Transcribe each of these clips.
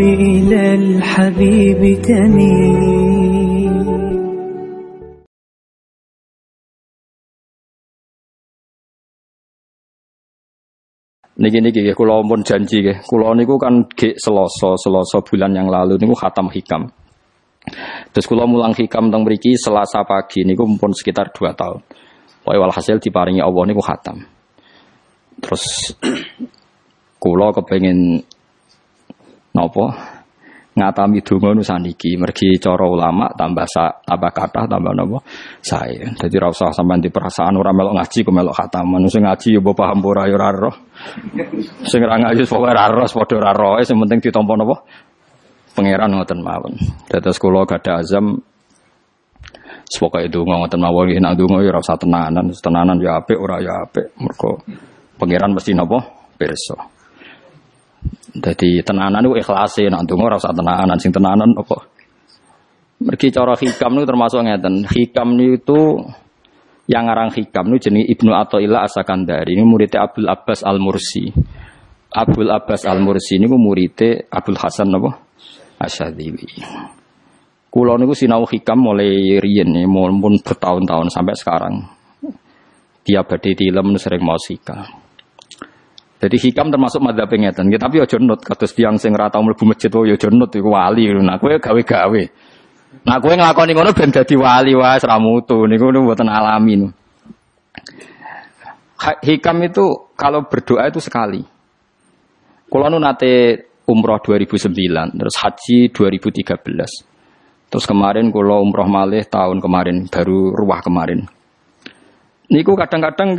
إلى الحبيب تميل Niki niki nggih kula pun janji nggih. Kula niku kan ge Selasa, Selasa bulan yang lalu niku khatam hikam. Terus kula mulang hikam teng mriki Selasa pagi niku pun sekitar 2 tahun. Pokoke walhasil diparingi Allah niku khatam. Terus kula kepengin napa? Ngatami donga nu saniki. Mergi cara ulama tambah sa, tambah kata tambah napa? Saya jadi ra usah sampean di perasaan ora melok ngaji ku melok khataman sing ngaji ya mbok paham ora ya ora roh. Sing ra ngaji pokoke ora roh padha ora roh. Sing penting ditampa napa? Pangeran ngoten mawon. Dados kula gadah azam. Sepokai donga ngoten mawon. Nek donga ya ora usah tenanan. Tenanan ya apik ora ya apik. Mergo pangeran mesti napa? Pirsa jadi tenanan itu ikhlasin, nanti ora usah tenanan, sing tenanan apa? Mergi cara hikam itu termasuk ngeten. Hikam itu yang ngarang hikam itu jenis Ibnu Athaillah Asakandari. Ini muridnya Abdul Abbas Al Mursi. Abdul Abbas Al Mursi ini muridnya Abdul Hasan apa? Asyadili. Kulo niku sinau hikam mulai riyen nih, pun bertahun-tahun sampai sekarang. Dia badhe dilem sering mau sikam. Jadi hikam termasuk madhab pengetan. Ya, tapi ojo nut kados tiang sing ora tau mlebu masjid oh ya ojo nut wali. Nah kowe gawe-gawe. Nah kowe nglakoni ngono ben dadi wali wae ora mutu niku mboten alami. Hikam itu kalau berdoa itu sekali. Kulo nu nate umroh 2009, terus haji 2013. Terus kemarin kulo umroh malih tahun kemarin, baru ruah kemarin. Niku kadang-kadang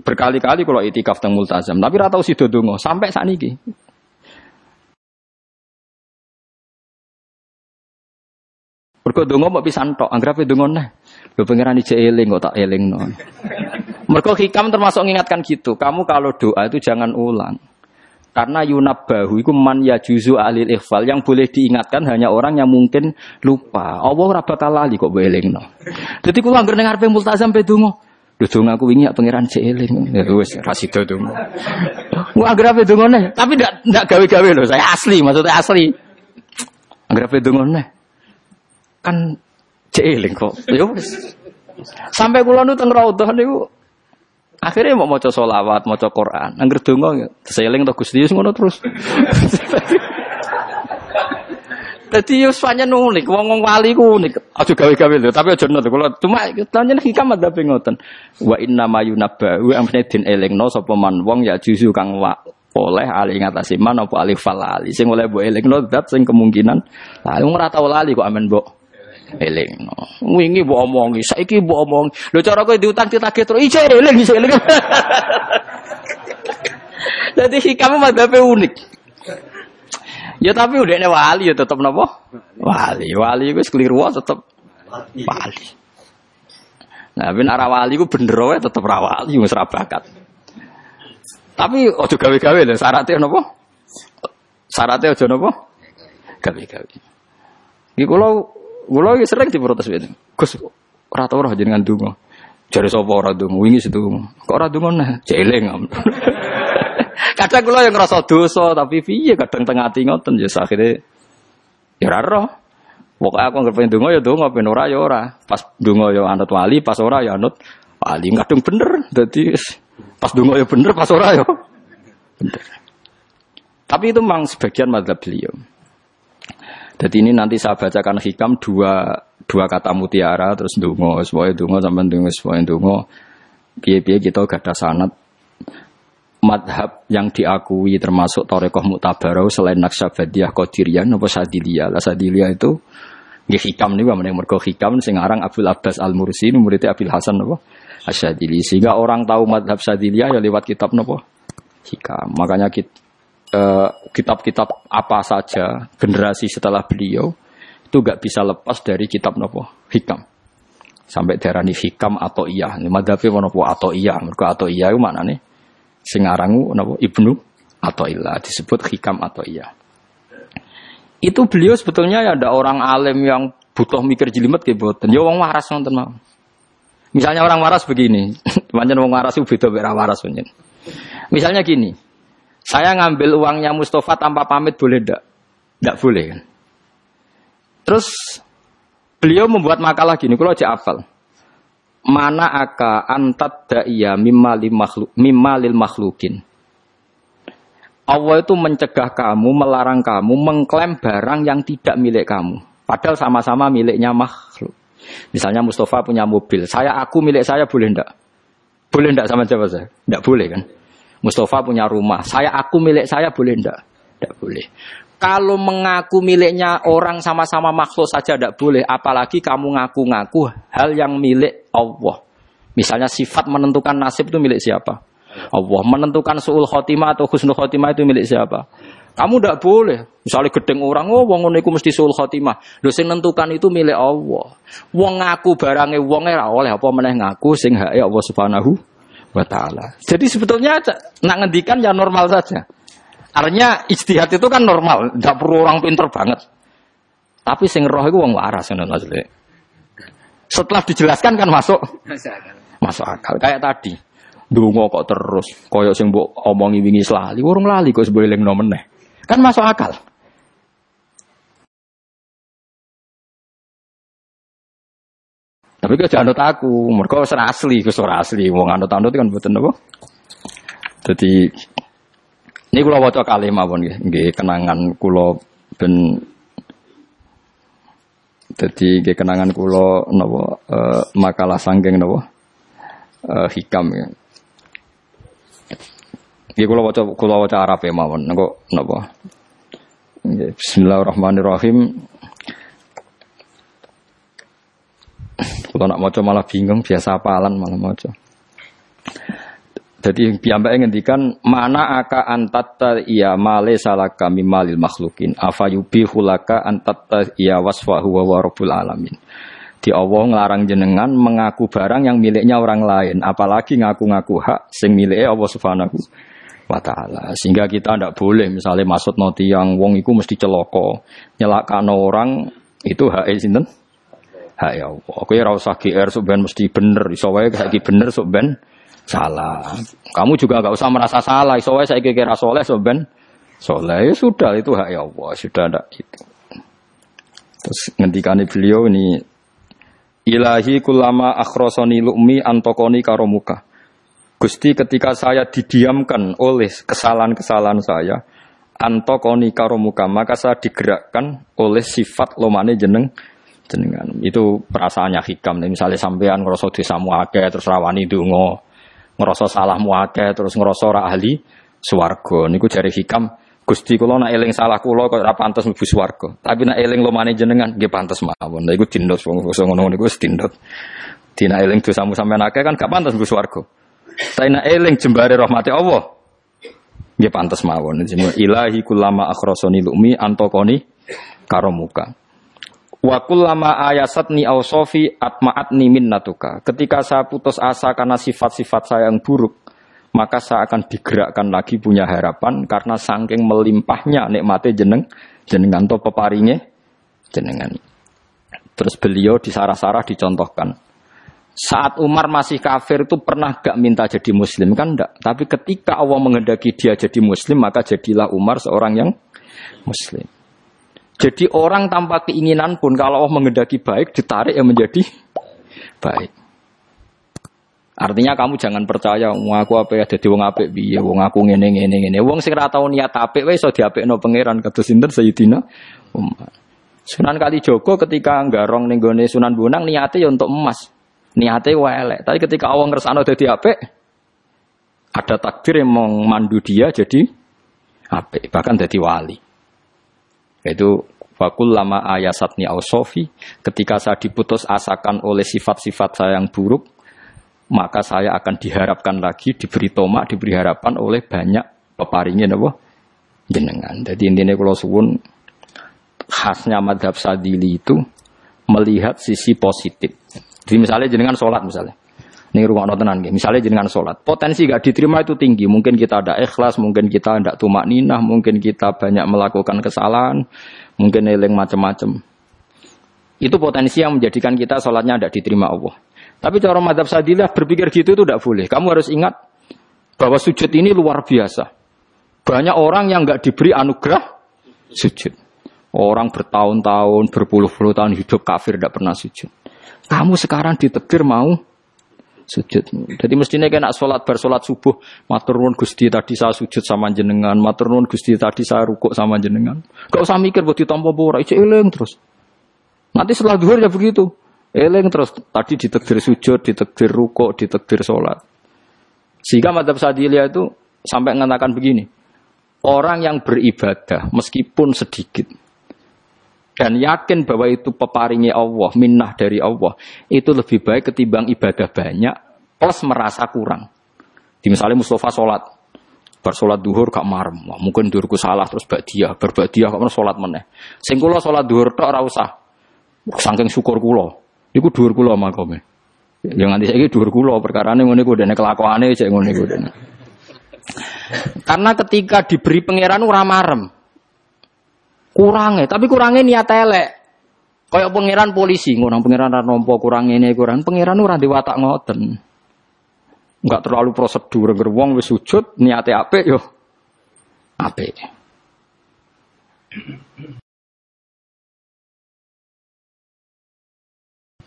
berkali-kali kalau itikaf teng multazam, tapi ora tau sida donga sampai sakniki. Mergo donga mbok pisan tok, anggere donga neh. Lho pangeran ijek eling kok tak elingno. Mergo hikam termasuk mengingatkan gitu. Kamu kalau doa itu jangan ulang. Karena yunabbahu itu man ya juzu alil ikhfal yang boleh diingatkan hanya orang yang mungkin lupa. Allah ora bakal lali kok elingno. Dadi kula anggere ning ngarepe multazam pe. Dong aku wingi pangeran cek eling. Ya wis ra sida dong. Wah agrape dongone, tapi ndak ndak gawe-gawe lho, saya asli, maksudnya asli. Agrape dongone. Kan cek eling kok. Ya wis. Sampai kula nu teng raudhah niku akhirnya mau maca selawat, maca Quran. Angger donga seling to Gusti ngono terus. Jadi pancen unik, wong wong wali ku unik. Aja gawe-gawe lho, tapi aja nut kula cuma tanya hikam ada ngoten. Wa inna ma yunabba wa amne din elingno sapa man wong ya juzu kang wa oleh ali ngatasi man apa ali falali sing oleh mbok elingno zat sing kemungkinan wong ora lali kok amen mbok elingno. Wingi mbok omongi, saiki mbok omongi. Lho cara kowe diutang ditagih terus iso eling iso eling. Jadi hikam unik. Ya tapi udah ini wali ya tetap nopo wali wali gue keliru tetap wali. Nah, bin arah wali gue bener ya tetap rawali gue bakat. Tapi ojo gawe-gawe deh syaratnya nopo syaratnya ojo nopo gawe-gawe. Iki kula kula sering diprotes itu. Gus ora tau ora jenengan donga. Jare sapa ora donga wingi situ. Kok ora donga nah. Kadang kula yang ngerasa dosa tapi piye kadang tengah ati ngoten ya akhirnya ya ora roh. Pokoke aku anggere pengen ya donga ben ora ya ora. Pas donga ya anut wali, pas ora ya anut wali. Kadang bener. Dadi pas donga ya bener, pas ora ya bener. Tapi itu memang sebagian madzhab beliau. Jadi ini nanti saya bacakan hikam dua dua kata mutiara terus dungo, semuanya dungo sampai dungo, semuanya dungo. Biaya-biaya kita gak ada sanat madhab yang diakui termasuk Torekoh Muktabarau selain Naksabadiyah Qadiriyah nopo Sadiliyah. Lah Sadiliyah itu nggih hikam nih yang mergo hikam sing aran Abdul Abbas Al Mursi muridnya Abil Hasan nopo Asyadili sehingga orang tahu madhab Sadiliyah ya lewat kitab nopo hikam. Makanya uh, kitab-kitab apa saja generasi setelah beliau itu gak bisa lepas dari kitab nopo hikam. Sampai darani hikam atau iya madhabnya nopo atau iya mergo atau iya itu mana nih Sing arangu napa Ibnu atau ilah disebut hikam atau iya. Itu beliau sebetulnya ya ada orang alim yang butuh mikir jelimet ke boten. Ya wong waras nonton mau. Misalnya orang waras begini, banyak wong waras itu beda beda waras Misalnya gini, saya ngambil uangnya Mustafa tanpa pamit boleh ndak? Tidak boleh kan. Terus beliau membuat makalah gini, kalau aja hafal. Mana aka antat mimmalil makhluk, mimmalil makhlukin. Allah itu mencegah kamu, melarang kamu mengklaim barang yang tidak milik kamu. Padahal sama-sama miliknya makhluk. Misalnya Mustafa punya mobil, saya aku milik saya boleh ndak? Boleh ndak sama siapa saya? Ndak boleh kan? Mustafa punya rumah, saya aku milik saya boleh ndak? Ndak boleh. Kalau mengaku miliknya orang sama-sama makhluk saja tidak boleh, apalagi kamu ngaku-ngaku hal yang milik Allah. Misalnya sifat menentukan nasib itu milik siapa? Allah. Menentukan suul khotimah atau husnul khotimah itu milik siapa? Kamu tidak boleh. Misalnya gedeng orang, oh wong ngono mesti suul khotimah. Lho sing nentukan itu milik Allah. Wong ngaku barangnya wong ora oleh apa meneh ngaku sing hake Allah Subhanahu wa taala. Jadi sebetulnya nak ngendikan ya normal saja. Artinya ijtihad itu kan normal, tidak perlu orang pinter banget. Tapi sing roh itu wong waras ngono maksudnya. Setelah dijelaskan kan masuk masuk akal. Kayak tadi. Dungo kok terus koyo sing mbok omongi wingi lali, urung lali kok seboleh eling meneh. Kan masuk akal. Tapi kok jangan aku, mereka asli, kok asli, wong anut-anut kan betul apa? Jadi ini kula waca kalih mawon nggih, nggih kenangan kula ben dadi nggih kenangan kula napa uh, makalah sanggeng napa uh, hikam ya. Nggih kula waca kula waca Arab ya mawon napa napa. Nggih bismillahirrahmanirrahim. Kalau nak maca malah bingung, biasa apalan malah maca. Jadi piyambake ngendikan mana aka antatta iya male salaka mimalil makhlukin afayubi hulaka antatta iya wasfahu wa rabbul alamin. Di Allah ngelarang jenengan mengaku barang yang miliknya orang lain, apalagi ngaku-ngaku hak sing miliknya Allah Subhanahu wa taala. Sehingga kita tidak boleh misalnya maksud noti yang wong iku mesti celoko, nyelakano orang itu hak sinten? Hak ya Allah. Oke ora usah GR sok mesti bener, iso wae bener sok ben salah. Kamu juga nggak usah merasa salah. Soalnya saya kira soleh, so ben soleh ya sudah itu hak ya Allah sudah ada itu. Terus ngendikan beliau ini ilahi kulama akhrosoni lukmi antokoni karomuka. Gusti ketika saya didiamkan oleh kesalahan-kesalahan saya, antokoni karomuka, maka saya digerakkan oleh sifat lomane jeneng jenengan. Itu perasaannya hikam. Misalnya sampean ngerasa desamu akeh terus rawani dungo ngerasa salah muake terus ngerasa ora ahli swarga. Niku jari hikam Gusti kula nak eling salah kula kok ora pantes mlebu swarga. Tapi nak eling lumane jenengan nggih pantes mawon. Lha iku dindot wong ngono niku wis dindot dina eling dosamu sampean akeh kan gak pantes mlebu swarga. Tapi nak eling jembare rahmati Allah nggih pantes mawon. Ilahi kulama akhrasani lumi antokoni karomuka Wa kullama ayasatni awsofi atma'atni minnatuka. Ketika saya putus asa karena sifat-sifat saya yang buruk, maka saya akan digerakkan lagi punya harapan karena saking melimpahnya nikmati jeneng jenengan to peparinge jenengan. Terus beliau di sarah-sarah dicontohkan. Saat Umar masih kafir itu pernah gak minta jadi muslim kan enggak. Tapi ketika Allah menghendaki dia jadi muslim maka jadilah Umar seorang yang muslim. Jadi orang tanpa keinginan pun kalau Allah mengendaki baik ditarik yang menjadi baik. Artinya kamu jangan percaya wong aku apa ya dadi wong apik piye, wong aku ngene ngene ngene. Wong sing ora tau niat apik wae iso diapikno pangeran kados sinten Sayyidina Umar. Sunan Kalijogo ketika nggarong ning gone Sunan Bonang niate ya untuk emas. Niate wae elek. Tapi ketika Allah ngersakno dadi apik, ada takdir yang memandu dia jadi apik, bahkan jadi wali. Itu fakul lama ayasatni ausofi. Ketika saya diputus asakan oleh sifat-sifat saya yang buruk, maka saya akan diharapkan lagi, diberi tomak, diberi harapan oleh banyak peparingnya napa jenengan. Jadi intinya kalau suwun khasnya madhab sadili itu melihat sisi positif. Jadi misalnya jenengan sholat misalnya. Ini rumah tenan Misalnya jenengan sholat, potensi gak diterima itu tinggi. Mungkin kita ada ikhlas, mungkin kita tidak tumak ninah, mungkin kita banyak melakukan kesalahan, mungkin eling macam-macam. Itu potensi yang menjadikan kita sholatnya tidak diterima Allah. Tapi cara madhab sadilah berpikir gitu itu tidak boleh. Kamu harus ingat bahwa sujud ini luar biasa. Banyak orang yang nggak diberi anugerah sujud. Orang bertahun-tahun, berpuluh-puluh tahun hidup kafir tidak pernah sujud. Kamu sekarang ditegir mau sujud. Jadi mestinya kena sholat bersolat subuh, matur nuwun Gusti tadi saya sujud sama jenengan, matur nuwun Gusti tadi saya rukuk sama jenengan. Gak usah mikir buat ditompo bora, itu eling terus. Nanti setelah duhur ya begitu. Eling terus tadi ditekdir sujud, ditekdir rukuk, ditekdir sholat. Sehingga madhab sadilia itu sampai mengatakan begini. Orang yang beribadah meskipun sedikit dan yakin bahwa itu peparingi Allah, minnah dari Allah, itu lebih baik ketimbang ibadah banyak plus merasa kurang. Di misalnya Mustafa sholat, bersolat duhur gak marem, Wah, mungkin duhurku salah terus badiah, berbadiah kok sholat meneh. Sing kula sholat duhur tok ora usah. Saking syukur kula. Iku duhur kula makome. Yang nanti saya duhur perkara ini ngono iku dene kelakuane cek ngono iku dene. Karena ketika diberi pangeran ora marem, Kurang ya, tapi kurangnya niat elek. Kayak pangeran polisi, ngono pangeran ra kurang ini kurang. Pangeran ora diwatak ngoten. Enggak terlalu prosedur gerbong wis sujud niate apik yo. Apik.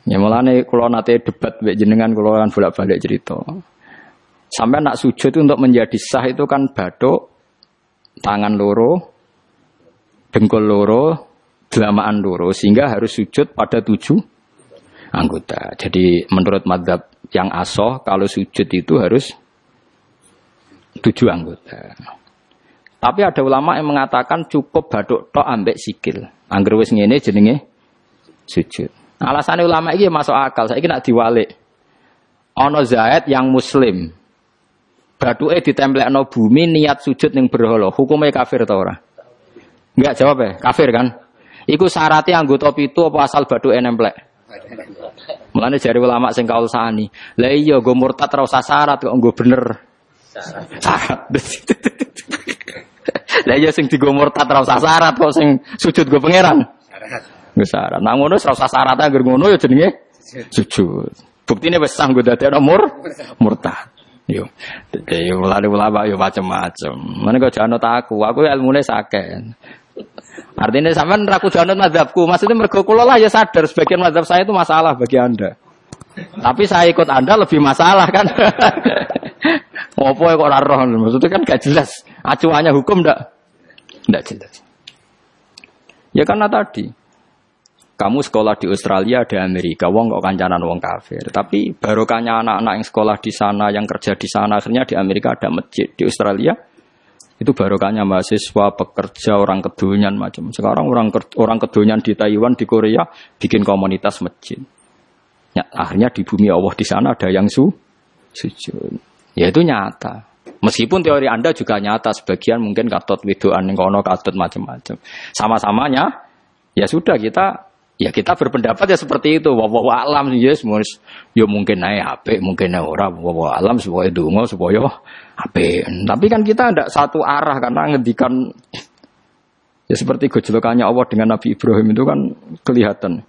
Ya mulane kalau nate debat mbek jenengan kalau kan bolak-balik cerita. Sampai nak sujud untuk menjadi sah itu kan baduk tangan loro, dengkul loro, delamaan loro sehingga harus sujud pada tujuh anggota. Jadi menurut madhab yang asoh kalau sujud itu harus tujuh anggota. Tapi ada ulama yang mengatakan cukup baduk tok ambek sikil. Angger wis ngene jenenge sujud. Alasannya ulama ini masuk akal. Saya nak diwalik. Ono Zaid yang muslim. Baduke ditemplekno bumi niat sujud ning berhala. Hukumnya kafir ta ora? Enggak jawab ya, kafir kan? Iku syaratnya anggota pitu apa asal badu enemplek? Mulane jari ulama sing kaul sani. Lah iya gue murtad ora usah syarat kok gue bener. Syarat. Lah iya sing digo murtad ora usah syarat kok sing sujud gue pangeran. Syarat. syarat. Nah ngono ora usah syarat anggere ngono ya jenenge sujud. Buktine wis sah gue dadekno mur murtad. Yo, yo mulane ulama yo macam-macam. Mana kau jangan aku, aku ilmune sakit. Artinya sampean raku janut madhabku. Maksudnya mergo kula ya sadar sebagian madhab saya itu masalah bagi Anda. Tapi saya ikut Anda lebih masalah kan. Ngopo kok ora? Maksudnya kan gak jelas. Acuannya hukum ndak? Ndak jelas. Ya karena tadi kamu sekolah di Australia di Amerika, wong kok kancanan wong kafir. Tapi barokahnya anak-anak yang sekolah di sana, yang kerja di sana, akhirnya di Amerika ada masjid. Di Australia itu barokahnya mahasiswa, pekerja, orang kedonyan macam. Sekarang orang orang kedonyan di Taiwan, di Korea bikin komunitas masjid. Ya, akhirnya di bumi Allah di sana ada yang su sujud. Ya itu nyata. Meskipun teori Anda juga nyata, sebagian mungkin katut widoan kono katut macam-macam. Sama-samanya, ya sudah kita Ya kita berpendapat ya seperti itu. Wawa alam ya semua ya mungkin naik HP, mungkin naik orang. Wawa alam supaya dungo supaya HP. Tapi kan kita tidak satu arah karena ngedikan ya seperti gejolokannya Allah dengan Nabi Ibrahim itu kan kelihatan.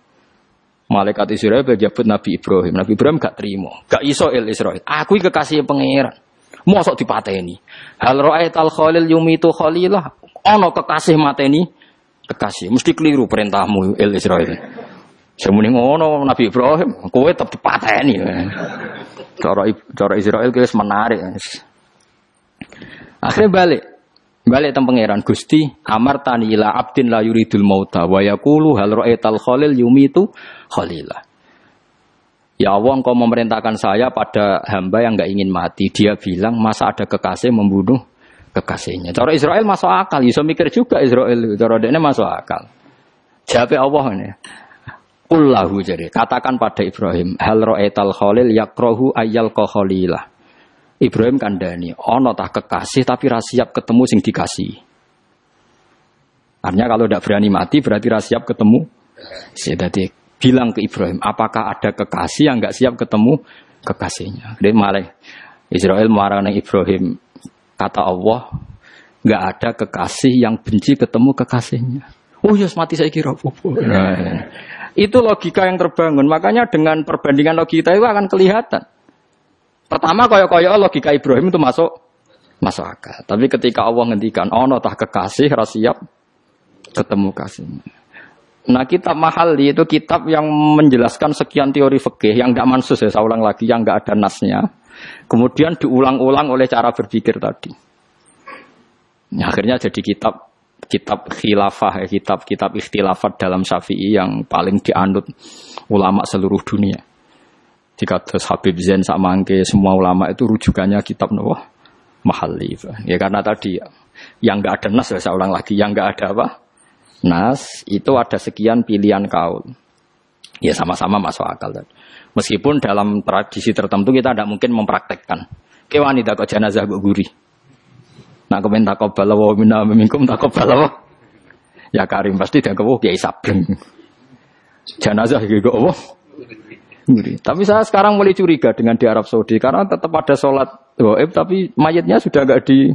Malaikat Israel berjabut Nabi Ibrahim. Nabi Ibrahim gak terima, gak iso el Israel. Aku kekasih pangeran. Mosok dipateni. Hal al khalil yumitu khalilah. Ono kekasih mateni kekasih. Mesti keliru perintahmu El Israel. Semuni ngono Nabi Ibrahim, kowe tetep pateni. Cara cara Israel wis menarik. Akhirnya balik. Balik teng pangeran Gusti, amar tanila abdin la yuridul mauta wa yaqulu hal ra'aital khalil yumitu khalila. Ya Allah engkau memerintahkan saya pada hamba yang nggak ingin mati. Dia bilang masa ada kekasih membunuh kekasihnya. Cara Israel masuk akal, bisa mikir juga Israel. Cara dia masuk akal. Jawab Allah ini. Kullahu jadi katakan pada Ibrahim hal ro'etal khalil yakrohu ayal khalilah. Ibrahim kandani ono tak kekasih tapi rasiap ketemu sing dikasih. Artinya kalau tidak berani mati berarti rasiap ketemu. Jadi bilang ke Ibrahim, apakah ada kekasih yang nggak siap ketemu kekasihnya? Dia malah Israel marah Ibrahim, Kata Allah, nggak ada kekasih yang benci ketemu kekasihnya. Oh yes, mati saya kira. Nah, itu logika yang terbangun. Makanya dengan perbandingan logika itu akan kelihatan. Pertama koyo-koyo logika Ibrahim itu masuk masuk akal. Tapi ketika Allah ngendikan ono tah kekasih rasiap ketemu kasihnya. Nah kitab Mahali itu kitab yang menjelaskan sekian teori fikih yang tidak mansus ya, saya ulang lagi, yang nggak ada nasnya. Kemudian diulang-ulang oleh cara berpikir tadi. Nah, akhirnya jadi kitab kitab khilafah, ya, kitab kitab ikhtilafat dalam Syafi'i yang paling dianut ulama seluruh dunia. Jika terus Habib Zain Samangke semua ulama itu rujukannya kitab Nawa Mahali. Ya karena tadi yang nggak ada nas, ya, saya ulang lagi, yang nggak ada apa? Nas itu ada sekian pilihan kaul. Ya sama-sama masuk akal tadi. Meskipun dalam tradisi tertentu kita tidak mungkin mempraktekkan. Ke wanita kok jenazah gue guri. Nak komen takobal wa minna minkum takobal. Ya Karim pasti dia kewo kiai sableng. Jenazah gitu apa? Guri. Tapi saya sekarang mulai curiga dengan di Arab Saudi karena tetap ada sholat goib tapi mayatnya sudah gak di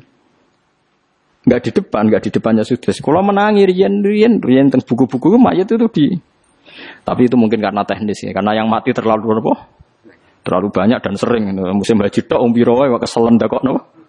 nggak di depan, nggak di depannya sudah. Kalau menangi rian rian rian tentang buku-buku mayat itu di. Tapi itu mungkin karena teknis ya, karena yang mati terlalu apa? Terlalu banyak dan sering. Musim haji tok umbiro wae keselen kok no.